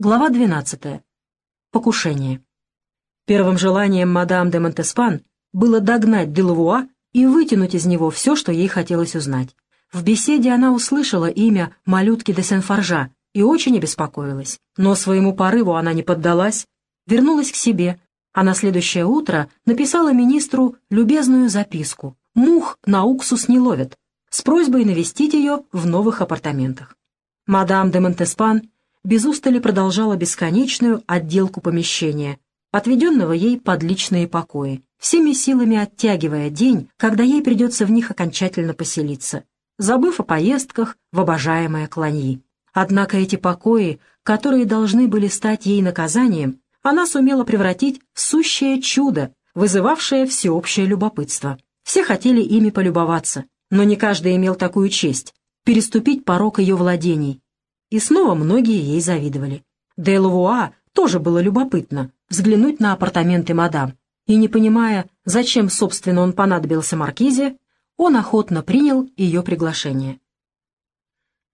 Глава 12. Покушение. Первым желанием мадам де Монтеспан было догнать Делавуа и вытянуть из него все, что ей хотелось узнать. В беседе она услышала имя малютки де Сен-Форжа и очень обеспокоилась. Но своему порыву она не поддалась, вернулась к себе, а на следующее утро написала министру любезную записку «Мух на уксус не ловят» с просьбой навестить ее в новых апартаментах. Мадам де Монтеспан без устали продолжала бесконечную отделку помещения, отведенного ей под личные покои, всеми силами оттягивая день, когда ей придется в них окончательно поселиться, забыв о поездках в обожаемое Кланьи. Однако эти покои, которые должны были стать ей наказанием, она сумела превратить в сущее чудо, вызывавшее всеобщее любопытство. Все хотели ими полюбоваться, но не каждый имел такую честь — переступить порог ее владений, и снова многие ей завидовали. Де Лавуа тоже было любопытно взглянуть на апартаменты мадам, и, не понимая, зачем, собственно, он понадобился Маркизе, он охотно принял ее приглашение.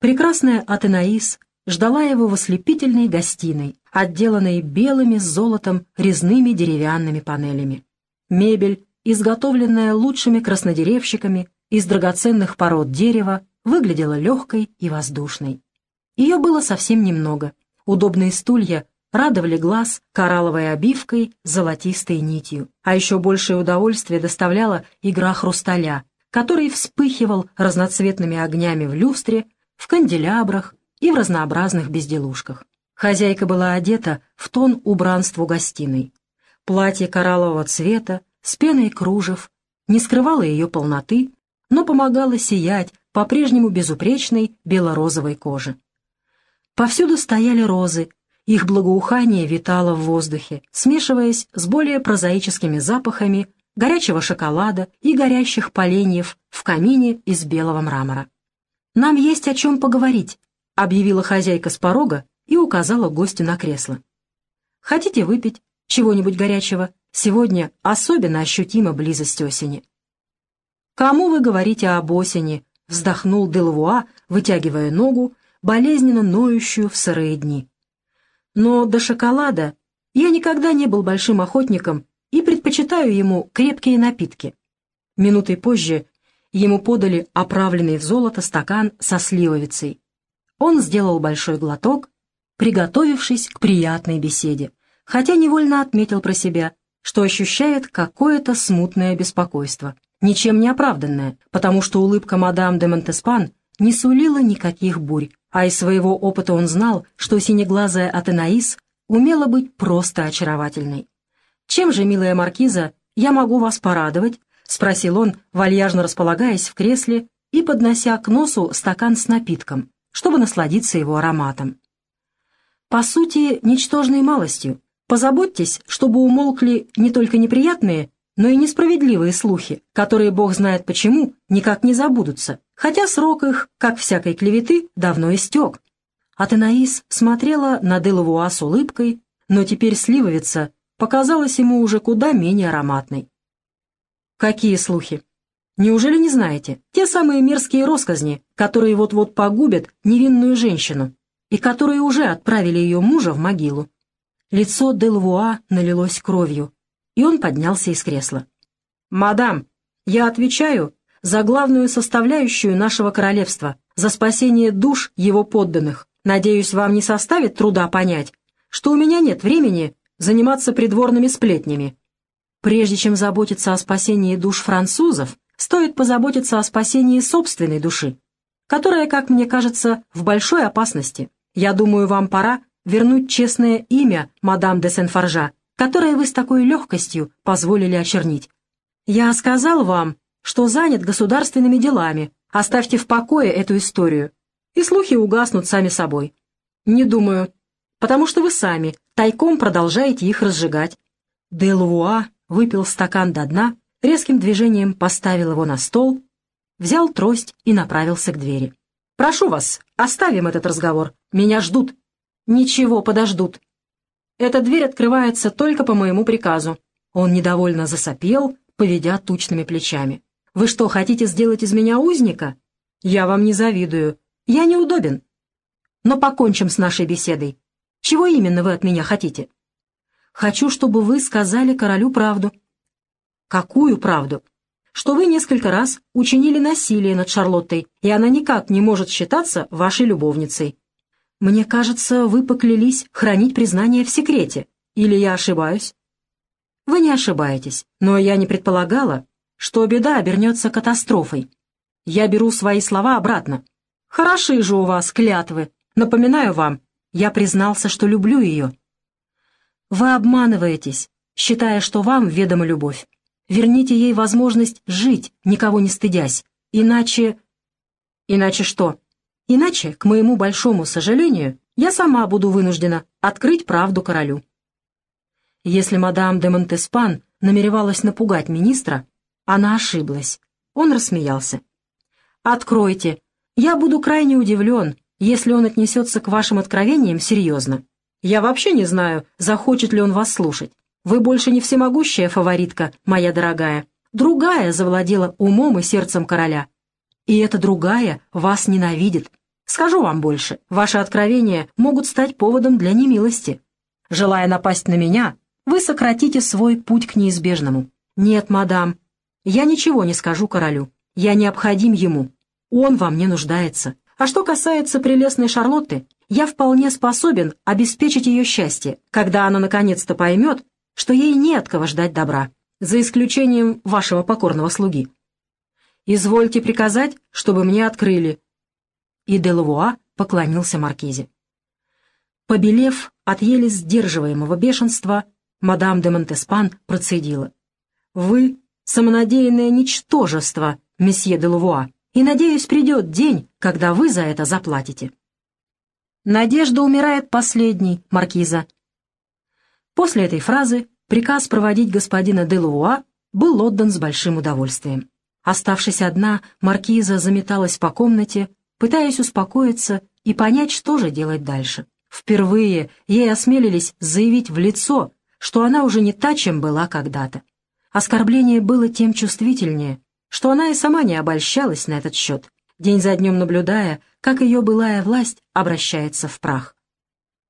Прекрасная Атенаис ждала его в ослепительной гостиной, отделанной белыми с золотом резными деревянными панелями. Мебель, изготовленная лучшими краснодеревщиками из драгоценных пород дерева, выглядела легкой и воздушной. Ее было совсем немного. Удобные стулья радовали глаз коралловой обивкой золотистой нитью. А еще большее удовольствие доставляла игра хрусталя, который вспыхивал разноцветными огнями в люстре, в канделябрах и в разнообразных безделушках. Хозяйка была одета в тон убранству гостиной. Платье кораллового цвета с пеной кружев не скрывало ее полноты, но помогало сиять по-прежнему безупречной бело-розовой коже. Повсюду стояли розы, их благоухание витало в воздухе, смешиваясь с более прозаическими запахами горячего шоколада и горящих поленьев в камине из белого мрамора. «Нам есть о чем поговорить», — объявила хозяйка с порога и указала гостю на кресло. «Хотите выпить чего-нибудь горячего? Сегодня особенно ощутима близость осени». «Кому вы говорите об осени?» — вздохнул Делвуа, вытягивая ногу болезненно ноющую в сырые дни. Но до шоколада я никогда не был большим охотником и предпочитаю ему крепкие напитки. Минутой позже ему подали оправленный в золото стакан со сливовицей. Он сделал большой глоток, приготовившись к приятной беседе, хотя невольно отметил про себя, что ощущает какое-то смутное беспокойство, ничем не оправданное, потому что улыбка мадам де Монтеспан не сулила никаких бурь, а из своего опыта он знал, что синеглазая Атенаис умела быть просто очаровательной. «Чем же, милая маркиза, я могу вас порадовать?» — спросил он, вальяжно располагаясь в кресле и поднося к носу стакан с напитком, чтобы насладиться его ароматом. «По сути, ничтожной малостью. Позаботьтесь, чтобы умолкли не только неприятные, но и несправедливые слухи, которые, бог знает почему, никак не забудутся, хотя срок их, как всякой клеветы, давно истек. Атенаис смотрела на Делавуа с улыбкой, но теперь сливовица показалась ему уже куда менее ароматной. «Какие слухи? Неужели не знаете? Те самые мерзкие росказни, которые вот-вот погубят невинную женщину и которые уже отправили ее мужа в могилу». Лицо Делавуа налилось кровью, и он поднялся из кресла. «Мадам, я отвечаю за главную составляющую нашего королевства, за спасение душ его подданных. Надеюсь, вам не составит труда понять, что у меня нет времени заниматься придворными сплетнями. Прежде чем заботиться о спасении душ французов, стоит позаботиться о спасении собственной души, которая, как мне кажется, в большой опасности. Я думаю, вам пора вернуть честное имя мадам де Сен-Форжа, которое вы с такой легкостью позволили очернить. Я сказал вам, что занят государственными делами, оставьте в покое эту историю, и слухи угаснут сами собой. Не думаю, потому что вы сами тайком продолжаете их разжигать. Де Луа выпил стакан до дна, резким движением поставил его на стол, взял трость и направился к двери. «Прошу вас, оставим этот разговор. Меня ждут». «Ничего, подождут. Эта дверь открывается только по моему приказу». Он недовольно засопел, поведя тучными плечами. «Вы что, хотите сделать из меня узника? Я вам не завидую. Я неудобен. Но покончим с нашей беседой. Чего именно вы от меня хотите?» «Хочу, чтобы вы сказали королю правду». «Какую правду?» «Что вы несколько раз учинили насилие над Шарлоттой, и она никак не может считаться вашей любовницей». «Мне кажется, вы поклялись хранить признание в секрете. Или я ошибаюсь?» «Вы не ошибаетесь, но я не предполагала, что беда обернется катастрофой. Я беру свои слова обратно. Хороши же у вас клятвы. Напоминаю вам, я признался, что люблю ее. Вы обманываетесь, считая, что вам ведома любовь. Верните ей возможность жить, никого не стыдясь. Иначе... Иначе что? Иначе, к моему большому сожалению, я сама буду вынуждена открыть правду королю. Если мадам де Монтеспан намеревалась напугать министра, она ошиблась. Он рассмеялся. «Откройте. Я буду крайне удивлен, если он отнесется к вашим откровениям серьезно. Я вообще не знаю, захочет ли он вас слушать. Вы больше не всемогущая фаворитка, моя дорогая. Другая завладела умом и сердцем короля. И эта другая вас ненавидит. Скажу вам больше, ваши откровения могут стать поводом для немилости. Желая напасть на меня, вы сократите свой путь к неизбежному. Нет, мадам, я ничего не скажу королю. Я необходим ему. Он во мне нуждается. А что касается прелестной Шарлотты, я вполне способен обеспечить ее счастье, когда она наконец-то поймет, что ей не от кого ждать добра, за исключением вашего покорного слуги. Извольте приказать, чтобы мне открыли». И Делавуа поклонился маркизе. Побелев от еле сдерживаемого бешенства, мадам де Монтеспан процедила. «Вы самонадеянное ничтожество, месье де Лувуа, и, надеюсь, придет день, когда вы за это заплатите». «Надежда умирает последней, маркиза». После этой фразы приказ проводить господина де Лувуа был отдан с большим удовольствием. Оставшись одна, маркиза заметалась по комнате, пытаясь успокоиться и понять, что же делать дальше. Впервые ей осмелились заявить в лицо, что она уже не та, чем была когда-то. Оскорбление было тем чувствительнее, что она и сама не обольщалась на этот счет, день за днем наблюдая, как ее былая власть обращается в прах.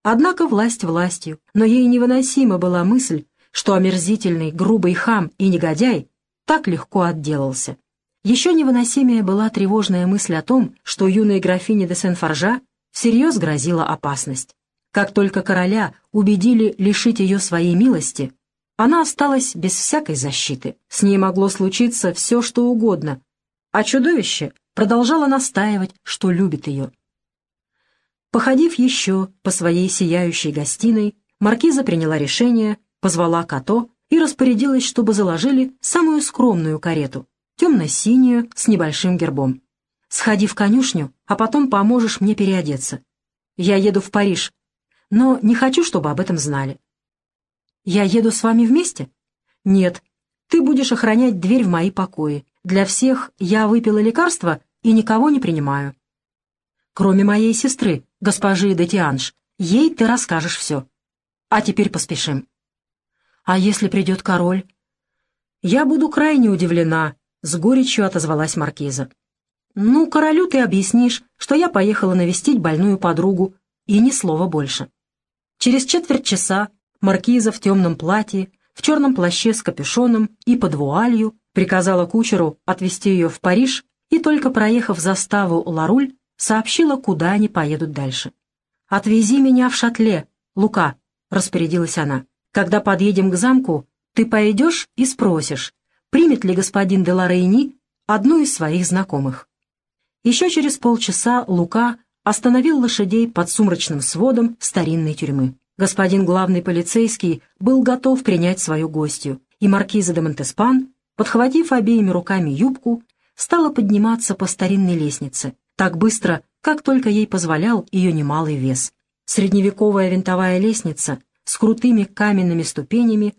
Однако власть властью, но ей невыносима была мысль, что омерзительный, грубый хам и негодяй так легко отделался. Еще невыносимее была тревожная мысль о том, что юной графине де Сен-Форжа всерьез грозила опасность. Как только короля убедили лишить ее своей милости, она осталась без всякой защиты. С ней могло случиться все, что угодно, а чудовище продолжало настаивать, что любит ее. Походив еще по своей сияющей гостиной, маркиза приняла решение, позвала Като и распорядилась, чтобы заложили самую скромную карету, темно-синюю, с небольшим гербом. «Сходи в конюшню, а потом поможешь мне переодеться. Я еду в Париж, но не хочу, чтобы об этом знали. «Я еду с вами вместе?» «Нет. Ты будешь охранять дверь в мои покои. Для всех я выпила лекарство и никого не принимаю. Кроме моей сестры, госпожи Детианш, ей ты расскажешь все. А теперь поспешим». «А если придет король?» «Я буду крайне удивлена», — с горечью отозвалась маркиза. «Ну, королю ты объяснишь, что я поехала навестить больную подругу, и ни слова больше». Через четверть часа маркиза в темном платье, в черном плаще с капюшоном и под вуалью, приказала кучеру отвезти ее в Париж и, только проехав заставу Ларуль, сообщила, куда они поедут дальше. «Отвези меня в шатле, Лука», — распорядилась она. «Когда подъедем к замку, ты пойдешь и спросишь, примет ли господин де Лорейни одну из своих знакомых». Еще через полчаса Лука остановил лошадей под сумрачным сводом старинной тюрьмы господин главный полицейский был готов принять свою гостью, и маркиза де Монтеспан, подхватив обеими руками юбку, стала подниматься по старинной лестнице, так быстро, как только ей позволял ее немалый вес. Средневековая винтовая лестница с крутыми каменными ступенями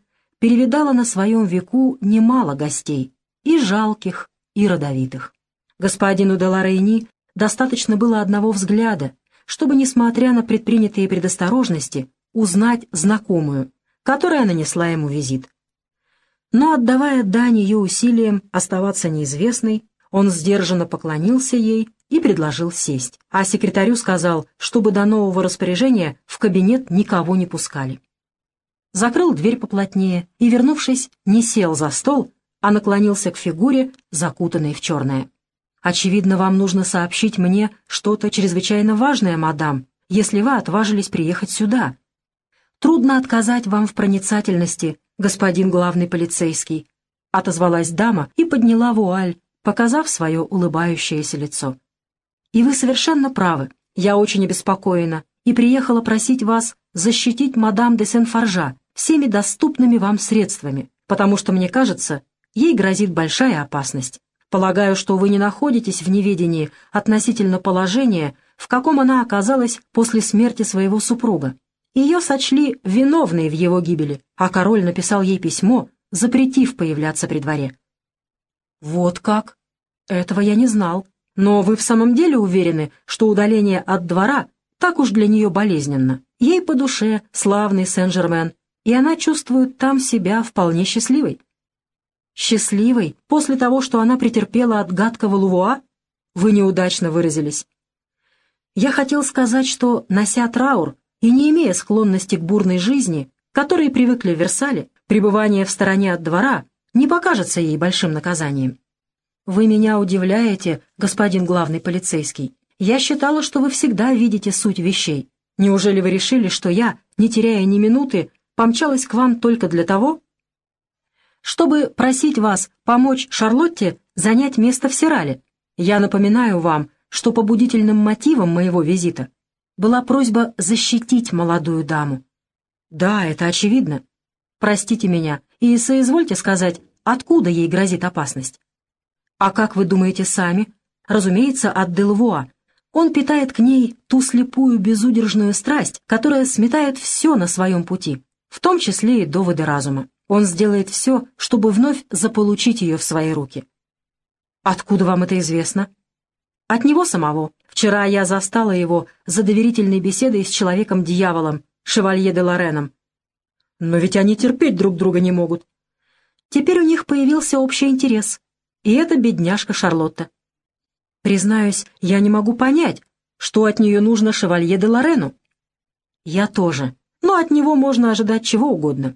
перевидала на своем веку немало гостей, и жалких, и родовитых. Господину де Лорейни достаточно было одного взгляда, чтобы, несмотря на предпринятые предосторожности, узнать знакомую, которая нанесла ему визит. Но, отдавая дань ее усилиям оставаться неизвестной, он сдержанно поклонился ей и предложил сесть, а секретарю сказал, чтобы до нового распоряжения в кабинет никого не пускали. Закрыл дверь поплотнее и, вернувшись, не сел за стол, а наклонился к фигуре, закутанной в черное. «Очевидно, вам нужно сообщить мне что-то чрезвычайно важное, мадам, если вы отважились приехать сюда. Трудно отказать вам в проницательности, господин главный полицейский», — отозвалась дама и подняла вуаль, показав свое улыбающееся лицо. «И вы совершенно правы. Я очень обеспокоена и приехала просить вас защитить мадам де Сен-Форжа всеми доступными вам средствами, потому что, мне кажется, ей грозит большая опасность. Полагаю, что вы не находитесь в неведении относительно положения, в каком она оказалась после смерти своего супруга. Ее сочли виновной в его гибели, а король написал ей письмо, запретив появляться при дворе. «Вот как? Этого я не знал. Но вы в самом деле уверены, что удаление от двора так уж для нее болезненно? Ей по душе славный Сен-Жермен, и она чувствует там себя вполне счастливой». «Счастливой после того, что она претерпела от гадкого Лувуа? Вы неудачно выразились. Я хотел сказать, что, нося траур и не имея склонности к бурной жизни, которой привыкли в Версале, пребывание в стороне от двора не покажется ей большим наказанием. «Вы меня удивляете, господин главный полицейский. Я считала, что вы всегда видите суть вещей. Неужели вы решили, что я, не теряя ни минуты, помчалась к вам только для того, чтобы просить вас помочь Шарлотте занять место в Сирале? Я напоминаю вам, что побудительным мотивом моего визита была просьба защитить молодую даму. Да, это очевидно. Простите меня и соизвольте сказать, откуда ей грозит опасность. А как вы думаете сами? Разумеется, от Делвуа. Он питает к ней ту слепую безудержную страсть, которая сметает все на своем пути, в том числе и доводы разума. Он сделает все, чтобы вновь заполучить ее в свои руки. Откуда вам это известно? От него самого. Вчера я застала его за доверительной беседой с человеком-дьяволом, шевалье де Лореном. Но ведь они терпеть друг друга не могут. Теперь у них появился общий интерес. И это бедняжка Шарлотта. Признаюсь, я не могу понять, что от нее нужно шевалье де Лорену. Я тоже. От него можно ожидать чего угодно.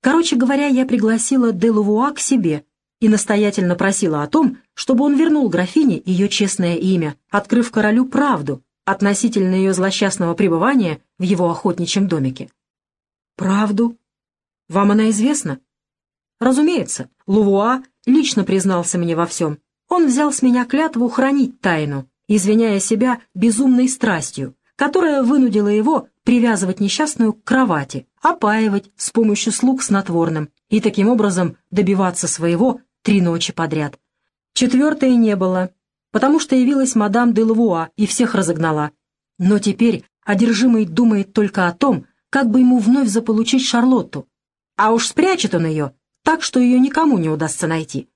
Короче говоря, я пригласила де Лувуа к себе — и настоятельно просила о том, чтобы он вернул графине ее честное имя, открыв королю правду относительно ее злосчастного пребывания в его охотничьем домике. «Правду? Вам она известна?» «Разумеется, Лувуа лично признался мне во всем. Он взял с меня клятву хранить тайну, извиняя себя безумной страстью, которая вынудила его привязывать несчастную к кровати, опаивать с помощью слуг снотворным и таким образом добиваться своего три ночи подряд. Четвертой не было, потому что явилась мадам де Лавуа и всех разогнала. Но теперь одержимый думает только о том, как бы ему вновь заполучить Шарлотту. А уж спрячет он ее, так что ее никому не удастся найти.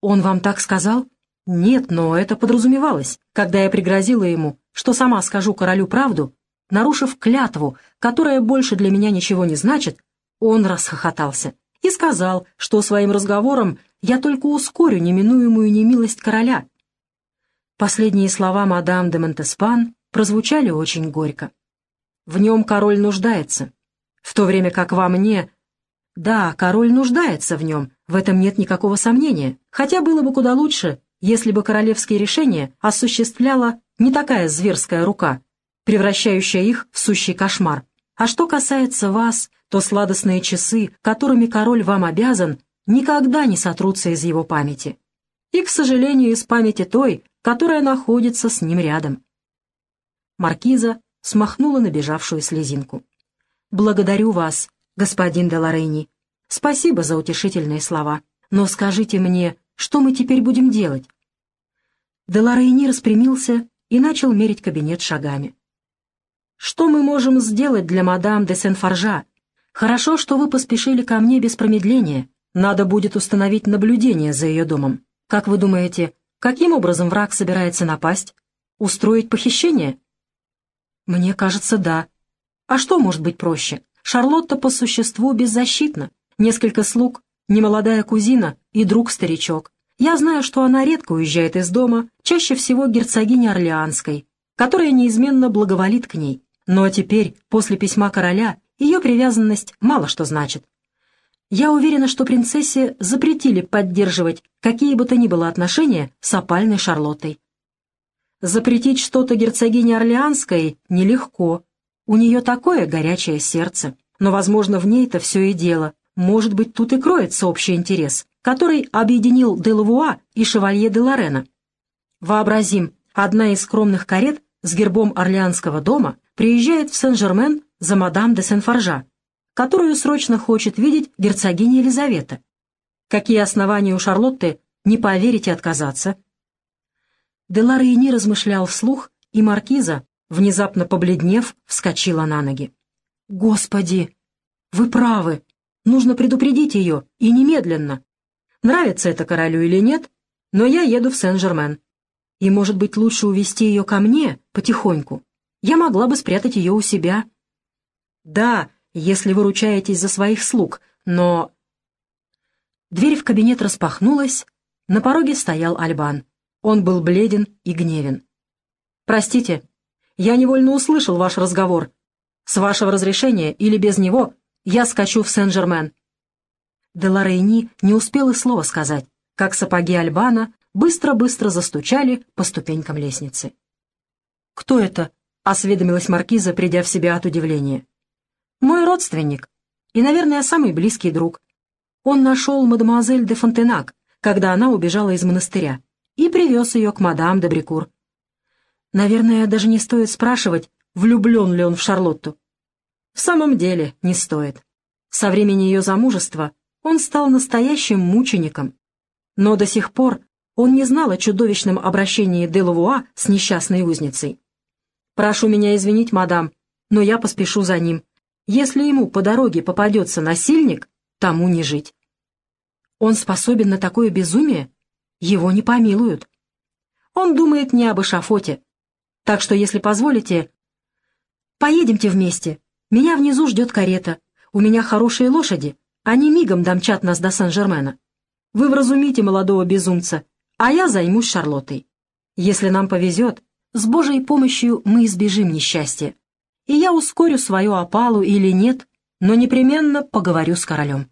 Он вам так сказал? Нет, но это подразумевалось, когда я пригрозила ему, что сама скажу королю правду, нарушив клятву, которая больше для меня ничего не значит, он расхохотался и сказал, что своим разговором я только ускорю неминуемую немилость короля». Последние слова мадам де Монтеспан прозвучали очень горько. В нем король нуждается, в то время как во мне... Да, король нуждается в нем, в этом нет никакого сомнения, хотя было бы куда лучше, если бы королевские решения осуществляла не такая зверская рука, превращающая их в сущий кошмар. А что касается вас, то сладостные часы, которыми король вам обязан, никогда не сотрутся из его памяти. И, к сожалению, из памяти той, которая находится с ним рядом. Маркиза смахнула набежавшую слезинку. «Благодарю вас, господин Деларейни. Спасибо за утешительные слова. Но скажите мне, что мы теперь будем делать?» Деларейни распрямился и начал мерить кабинет шагами. «Что мы можем сделать для мадам де Сен-Форжа? Хорошо, что вы поспешили ко мне без промедления. Надо будет установить наблюдение за ее домом. Как вы думаете, каким образом враг собирается напасть? Устроить похищение? Мне кажется, да. А что может быть проще? Шарлотта по существу беззащитна. Несколько слуг, немолодая кузина и друг-старичок. Я знаю, что она редко уезжает из дома, чаще всего герцогиня Орлеанской, которая неизменно благоволит к ней. Но теперь, после письма короля, ее привязанность мало что значит. Я уверена, что принцессе запретили поддерживать какие бы то ни было отношения с опальной Шарлоттой. Запретить что-то герцогине Орлеанской нелегко. У нее такое горячее сердце. Но, возможно, в ней-то все и дело. Может быть, тут и кроется общий интерес, который объединил Делавуа и шевалье де Лорена. Вообразим, одна из скромных карет с гербом Орлеанского дома приезжает в Сен-Жермен за мадам де Сен-Форжа, которую срочно хочет видеть герцогиня Елизавета. Какие основания у Шарлотты не поверить и отказаться? Деларейни размышлял вслух, и маркиза, внезапно побледнев, вскочила на ноги. «Господи! Вы правы! Нужно предупредить ее, и немедленно! Нравится это королю или нет, но я еду в Сен-Жермен. И, может быть, лучше увести ее ко мне потихоньку. Я могла бы спрятать ее у себя. Да, если вы ручаетесь за своих слуг, но... Дверь в кабинет распахнулась, на пороге стоял Альбан. Он был бледен и гневен. «Простите, я невольно услышал ваш разговор. С вашего разрешения или без него я скачу в Сен-Жермен». Деларейни не успел и слова сказать, как сапоги Альбана быстро-быстро застучали по ступенькам лестницы. «Кто это?» — осведомилась маркиза, придя в себя от удивления. «Мой родственник и, наверное, самый близкий друг. Он нашел мадемуазель де Фонтенак, когда она убежала из монастыря, и привез ее к мадам де Брикур. Наверное, даже не стоит спрашивать, влюблен ли он в Шарлотту. В самом деле не стоит. Со времени ее замужества он стал настоящим мучеником. Но до сих пор он не знал о чудовищном обращении Делавуа с несчастной узницей. «Прошу меня извинить, мадам, но я поспешу за ним. Если ему по дороге попадется насильник, тому не жить». Он способен на такое безумие? Его не помилуют. Он думает не об эшафоте. Так что, если позволите, поедемте вместе. Меня внизу ждет карета. У меня хорошие лошади. Они мигом домчат нас до Сан-Жермена. Вы вразумите молодого безумца, а я займусь Шарлоттой. Если нам повезет, с Божьей помощью мы избежим несчастья. И я ускорю свою опалу или нет, но непременно поговорю с королем.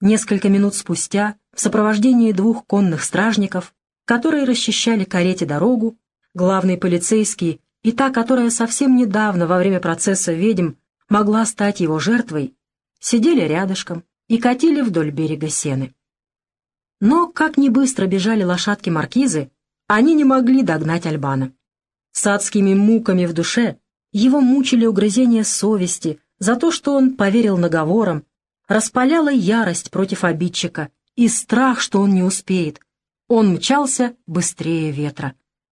Несколько минут спустя, в сопровождении двух конных стражников, которые расчищали карете дорогу, главный полицейский и та, которая совсем недавно во время процесса ведьм могла стать его жертвой, сидели рядышком и катили вдоль берега сены. Но, как ни быстро бежали лошадки маркизы, они не могли догнать Альбана. С адскими муками в душе его мучили угрызения совести за то, что он поверил наговорам, распаляла ярость против обидчика и страх, что он не успеет. Он мчался быстрее ветра.